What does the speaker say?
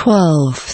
twelve.